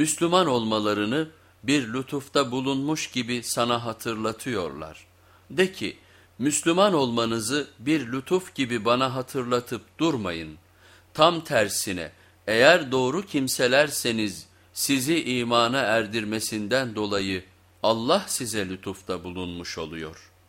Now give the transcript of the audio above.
Müslüman olmalarını bir lütufta bulunmuş gibi sana hatırlatıyorlar. De ki, Müslüman olmanızı bir lütuf gibi bana hatırlatıp durmayın. Tam tersine eğer doğru kimselerseniz sizi imana erdirmesinden dolayı Allah size lütufta bulunmuş oluyor.''